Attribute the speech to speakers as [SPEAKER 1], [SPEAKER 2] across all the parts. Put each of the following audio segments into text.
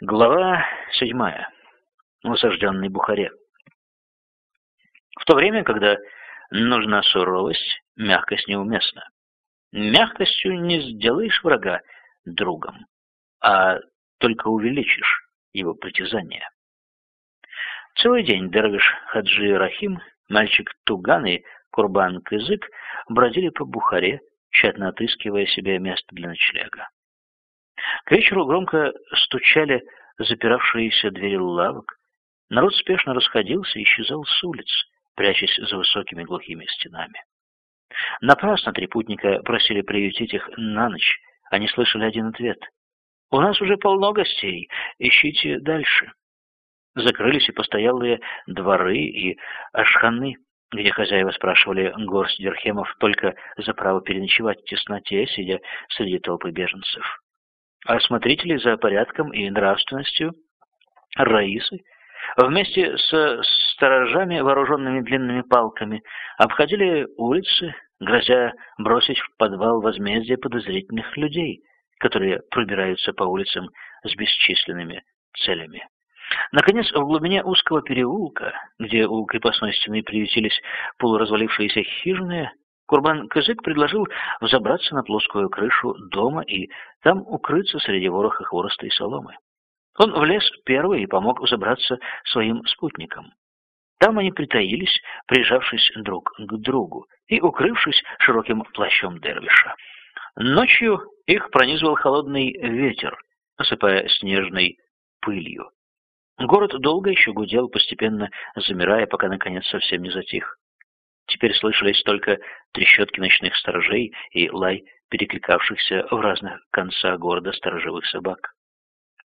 [SPEAKER 1] Глава седьмая. В осажденной Бухаре. В то время, когда нужна суровость, мягкость неуместна. Мягкостью не сделаешь врага другом, а только увеличишь его притязания. Целый день Дервиш Хаджи Рахим, мальчик Туган и Курбан Кызык бродили по Бухаре, тщательно отыскивая себе место для ночлега. К вечеру громко стучали запиравшиеся двери лавок. Народ спешно расходился и исчезал с улиц, прячась за высокими глухими стенами. Напрасно три путника просили приютить их на ночь. Они слышали один ответ. «У нас уже полно гостей. Ищите дальше». Закрылись и постоялые дворы и ашханы, где хозяева спрашивали горсть дирхемов только за право переночевать в тесноте, сидя среди толпы беженцев а смотрители за порядком и нравственностью Раисы вместе с сторожами, вооруженными длинными палками, обходили улицы, грозя бросить в подвал возмездие подозрительных людей, которые пробираются по улицам с бесчисленными целями. Наконец, в глубине узкого переулка, где у крепостной стены приютились полуразвалившиеся хижины, Курбан Кызык предложил взобраться на плоскую крышу дома и там укрыться среди вороха хвороста и соломы. Он влез первый и помог взобраться своим спутникам. Там они притаились, прижавшись друг к другу и укрывшись широким плащом дервиша. Ночью их пронизывал холодный ветер, осыпая снежной пылью. Город долго еще гудел, постепенно замирая, пока наконец совсем не затих. Теперь слышались только трещотки ночных сторожей и лай перекликавшихся в разных концах города сторожевых собак.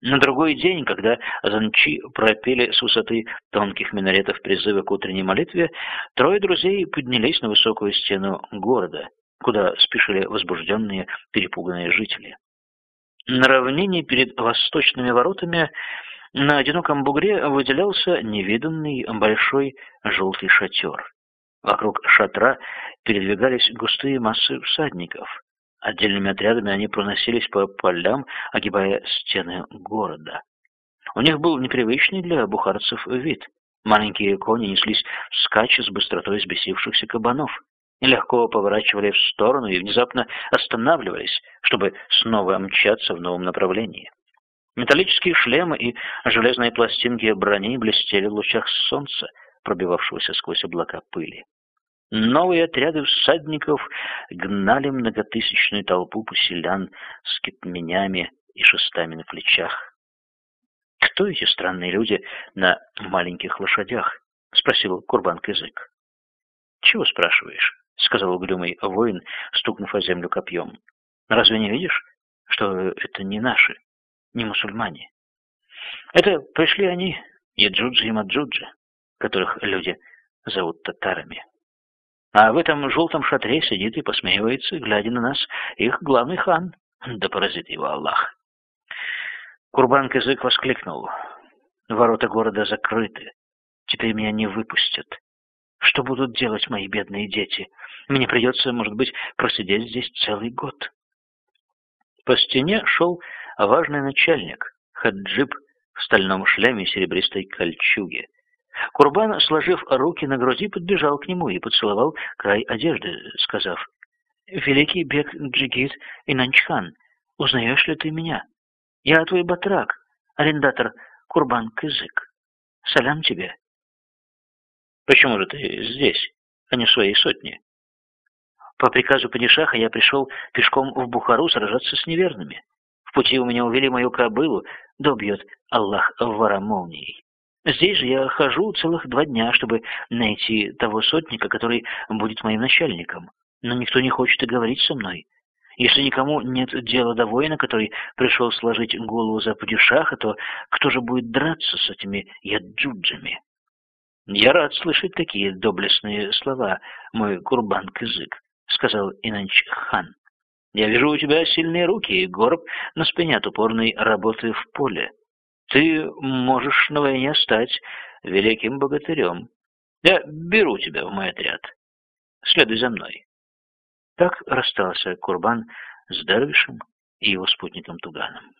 [SPEAKER 1] На другой день, когда занчи пропели с высоты тонких минаретов призывы к утренней молитве, трое друзей поднялись на высокую стену города, куда спешили возбужденные, перепуганные жители. На равнине перед восточными воротами на одиноком бугре выделялся невиданный большой желтый шатер. Вокруг шатра передвигались густые массы всадников. Отдельными отрядами они проносились по полям, огибая стены города. У них был непривычный для бухарцев вид. Маленькие кони неслись вскачь с быстротой взбесившихся кабанов. Легко поворачивали в сторону и внезапно останавливались, чтобы снова мчаться в новом направлении. Металлические шлемы и железные пластинки брони блестели в лучах солнца, пробивавшегося сквозь облака пыли. Новые отряды всадников гнали многотысячную толпу поселян с китменями и шестами на плечах. «Кто эти странные люди на маленьких лошадях?» — спросил Курбан Кызык. «Чего спрашиваешь?» — сказал угрюмый воин, стукнув о землю копьем. «Разве не видишь, что это не наши, не мусульмане? Это пришли они, Яджуджи и Маджуджи, которых люди зовут татарами». А в этом желтом шатре сидит и посмеивается, глядя на нас, их главный хан. Да поразит его Аллах. Курбан Кызык воскликнул. Ворота города закрыты. Теперь меня не выпустят. Что будут делать мои бедные дети? Мне придется, может быть, просидеть здесь целый год. По стене шел важный начальник, хаджиб в стальном шлеме и серебристой кольчуге. Курбан, сложив руки на груди, подбежал к нему и поцеловал край одежды, сказав, «Великий бег Джигит и Нанчхан, узнаешь ли ты меня? Я твой батрак, арендатор Курбан Кызык. Салям тебе». «Почему же ты здесь, а не в своей сотне?» «По приказу Падишаха я пришел пешком в Бухару сражаться с неверными. В пути у меня увели мою кобылу, да убьет Аллах вора молнией». Здесь же я хожу целых два дня, чтобы найти того сотника, который будет моим начальником. Но никто не хочет и говорить со мной. Если никому нет дела до воина, который пришел сложить голову за падишаха, то кто же будет драться с этими яджуджами? Я рад слышать такие доблестные слова, мой курбан-кызык, сказал Инанч хан. Я вижу у тебя сильные руки и горб на спине от упорной работы в поле. Ты можешь на войне стать великим богатырем. Я беру тебя в мой отряд. Следуй за мной. Так расстался Курбан с Дарвишем и его спутником Туганом.